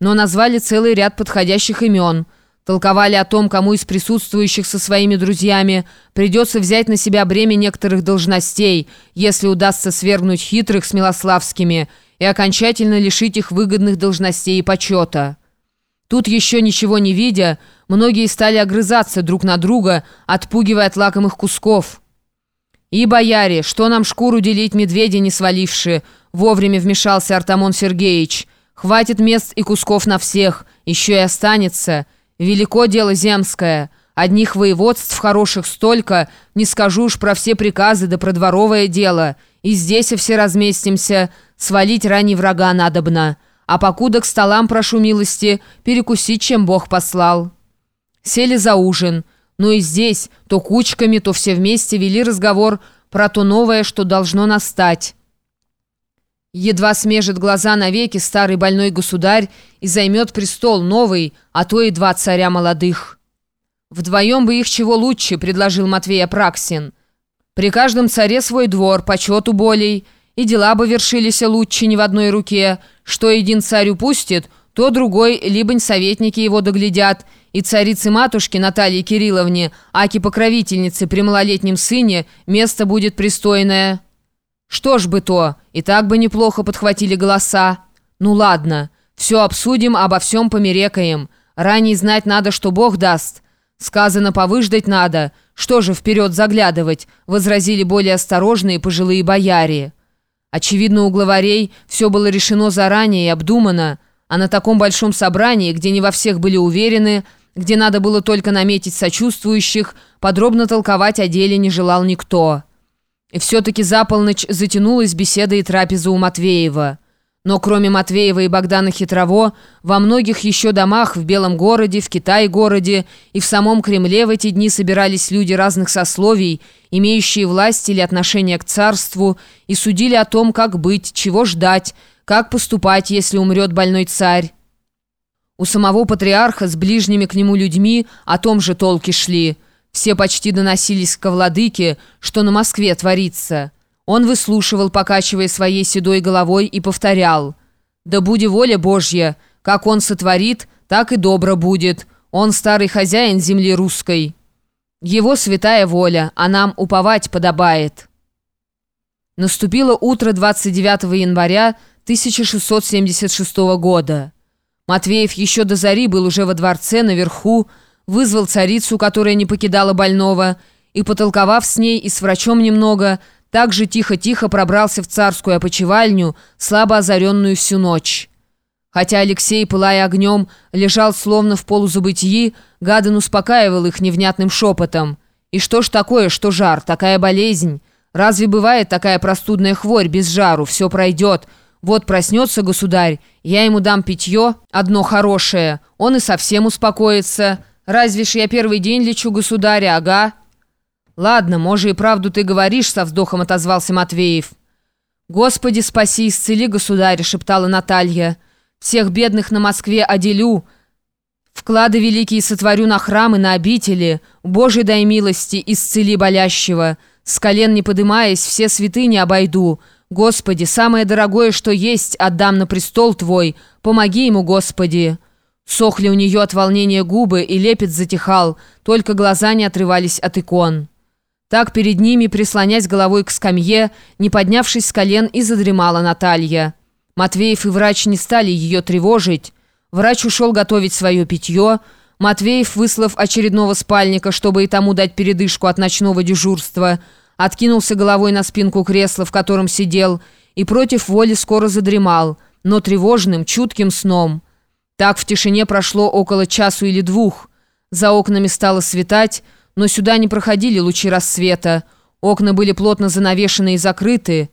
но назвали целый ряд подходящих имен. Толковали о том, кому из присутствующих со своими друзьями придется взять на себя бремя некоторых должностей, если удастся свергнуть хитрых с Милославскими и окончательно лишить их выгодных должностей и почета. Тут еще ничего не видя, многие стали огрызаться друг на друга, отпугивая от лакомых кусков. «И, бояре, что нам шкуру делить медведя не сваливши?» Вовремя вмешался Артамон Сергеевич. «Хватит мест и кусков на всех, еще и останется. Велико дело земское. Одних воеводств хороших столько, не скажу уж про все приказы да про дворовое дело. И здесь и все разместимся, свалить ранний врага надобно. А покуда к столам прошу милости, перекусить, чем Бог послал». Сели за ужин. Ну и здесь, то кучками, то все вместе вели разговор про то новое, что должно настать. Едва смежет глаза навеки старый больной государь и займет престол новый, а то и два царя молодых. «Вдвоем бы их чего лучше», — предложил Матвей Апраксин. «При каждом царе свой двор, почету болей, и дела бы вершились лучше не в одной руке. Что один царь упустит, то другой, либо советники его доглядят, и царицы-матушки Натальи Кирилловне, аки-покровительницы при малолетнем сыне, место будет пристойное». «Что ж бы то, и так бы неплохо подхватили голоса. Ну ладно, все обсудим, обо всем померекаем. Ранее знать надо, что Бог даст. Сказано, повыждать надо. Что же вперед заглядывать?» возразили более осторожные пожилые бояре. Очевидно, у главарей все было решено заранее и обдумано, а на таком большом собрании, где не во всех были уверены, где надо было только наметить сочувствующих, подробно толковать о деле не желал никто. И все-таки за полночь затянулась беседа и трапеза у Матвеева. Но кроме Матвеева и Богдана Хитрово, во многих еще домах в Белом городе, в Китай-городе и в самом Кремле в эти дни собирались люди разных сословий, имеющие власть или отношение к царству, и судили о том, как быть, чего ждать, как поступать, если умрет больной царь. У самого патриарха с ближними к нему людьми о том же толки шли – все почти доносились ко владыке, что на Москве творится. Он выслушивал, покачивая своей седой головой, и повторял «Да буди воля Божья, как он сотворит, так и добро будет. Он старый хозяин земли русской. Его святая воля, а нам уповать подобает». Наступило утро 29 января 1676 года. Матвеев еще до зари был уже во дворце наверху, вызвал царицу, которая не покидала больного, и, потолковав с ней и с врачом немного, также тихо-тихо пробрался в царскую опочивальню, слабо озаренную всю ночь. Хотя Алексей, пылая огнем, лежал словно в полузабытии, Гаден успокаивал их невнятным шепотом. «И что ж такое, что жар, такая болезнь? Разве бывает такая простудная хворь без жару? Все пройдет. Вот проснется государь, я ему дам питье, одно хорошее, он и совсем успокоится». Разве ж я первый день лечу государя, ага?» «Ладно, может, и правду ты говоришь», — со вздохом отозвался Матвеев. «Господи, спаси, исцели, государя», — шептала Наталья. «Всех бедных на Москве оделю. Вклады великие сотворю на храмы, на обители. Божий дай милости, исцели болящего. С колен не подымаясь, все святыни обойду. Господи, самое дорогое, что есть, отдам на престол Твой. Помоги ему, Господи». Сохли у нее от волнения губы, и лепет затихал, только глаза не отрывались от икон. Так перед ними, прислонясь головой к скамье, не поднявшись с колен, и задремала Наталья. Матвеев и врач не стали ее тревожить. Врач ушел готовить свое питье. Матвеев, выслав очередного спальника, чтобы и тому дать передышку от ночного дежурства, откинулся головой на спинку кресла, в котором сидел, и против воли скоро задремал, но тревожным, чутким сном. Так в тишине прошло около часу или двух. За окнами стало светать, но сюда не проходили лучи рассвета. Окна были плотно занавешены и закрыты.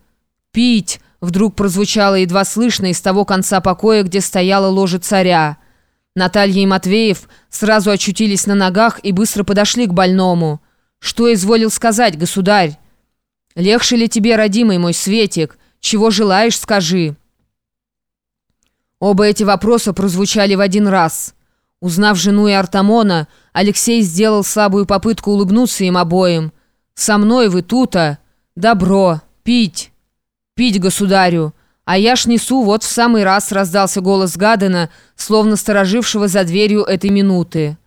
«Пить!» — вдруг прозвучало едва слышно из того конца покоя, где стояла ложа царя. Наталья и Матвеев сразу очутились на ногах и быстро подошли к больному. «Что изволил сказать, государь?» «Легче ли тебе, родимый мой Светик? Чего желаешь, скажи?» Оба эти вопроса прозвучали в один раз. Узнав жену и Артамона, Алексей сделал слабую попытку улыбнуться им обоим. «Со мной вы тута? Добро! Пить! Пить, государю! «А я ж несу, вот в самый раз раздался голос Гадена, словно сторожившего за дверью этой минуты».